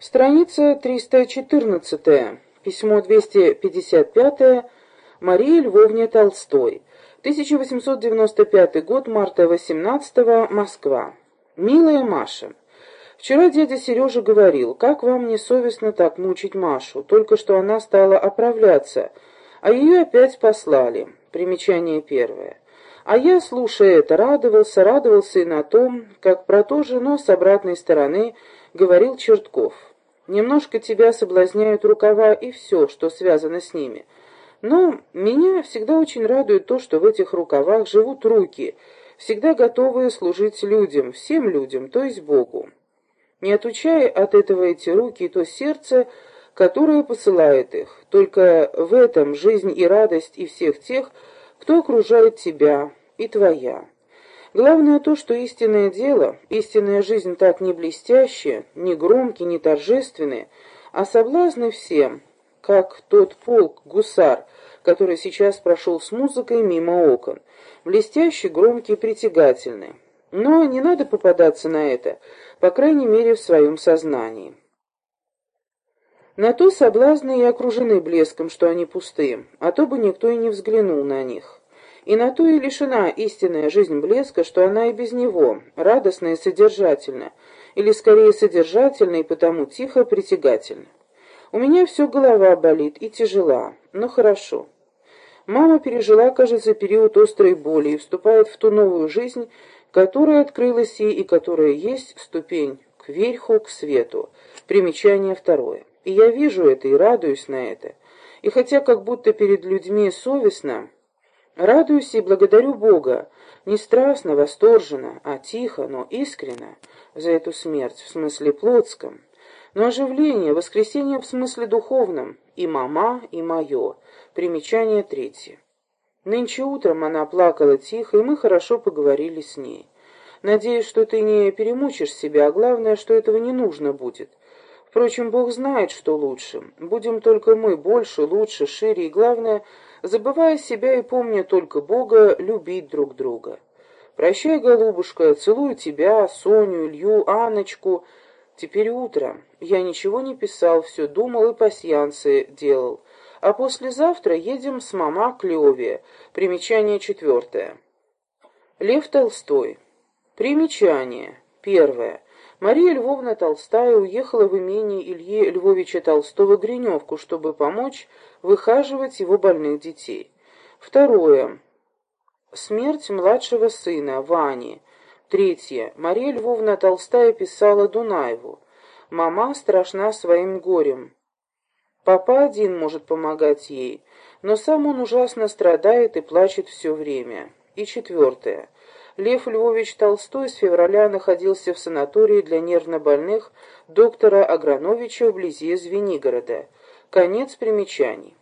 Страница 314. Письмо 255. Марии Львовне Толстой. 1895 год, марта 18 Москва. Милая Маша, вчера дядя Сережа говорил, как вам не совестно так мучить Машу, только что она стала оправляться, а ее опять послали. Примечание первое. А я, слушая это, радовался, радовался и на том, как про то же, но с обратной стороны, говорил Чертков. Немножко тебя соблазняют рукава и все, что связано с ними. Но меня всегда очень радует то, что в этих рукавах живут руки, всегда готовые служить людям, всем людям, то есть Богу. Не отучая от этого эти руки и то сердце, которое посылает их. Только в этом жизнь и радость и всех тех, кто окружает тебя, и твоя. Главное то, что истинное дело, истинная жизнь так не блестящая, не громкие, не торжественные, а соблазны всем, как тот полк, гусар, который сейчас прошел с музыкой мимо окон, блестящий, громкий, притягательный. Но не надо попадаться на это, по крайней мере, в своем сознании. На то соблазны и окружены блеском, что они пустые, а то бы никто и не взглянул на них. И на то и лишена истинная жизнь блеска, что она и без него, радостна и содержательна, или скорее содержательна и потому тихо притягательна. У меня все голова болит и тяжела, но хорошо. Мама пережила, кажется, период острой боли и вступает в ту новую жизнь, которая открылась ей и которая есть ступень к верху, к свету. Примечание второе. И я вижу это и радуюсь на это. И хотя как будто перед людьми совестно, Радуюсь и благодарю Бога, не страстно, восторженно, а тихо, но искренно, за эту смерть, в смысле плотском. Но оживление, воскресение в смысле духовном, и мама, и мое. Примечание третье. Нынче утром она плакала тихо, и мы хорошо поговорили с ней. Надеюсь, что ты не перемучишь себя, а главное, что этого не нужно будет. Впрочем, Бог знает, что лучше. Будем только мы больше, лучше, шире и, главное, забывая себя и помня только Бога, любить друг друга. Прощай, голубушка, целую тебя, Соню, Илью, Анночку. Теперь утро. Я ничего не писал, все думал и пасьянцы делал. А послезавтра едем с мама к Леве. Примечание четвертое. Лев Толстой. Примечание. Первое. Мария Львовна Толстая уехала в имение Ильи Львовича Толстого Гриневку, чтобы помочь выхаживать его больных детей. Второе. Смерть младшего сына, Вани. Третье. Мария Львовна Толстая писала Дунаеву. «Мама страшна своим горем. Папа один может помогать ей, но сам он ужасно страдает и плачет все время». И четвертое. Лев Львович Толстой с февраля находился в санатории для нервнобольных доктора Аграновича вблизи Звенигорода. Конец примечаний.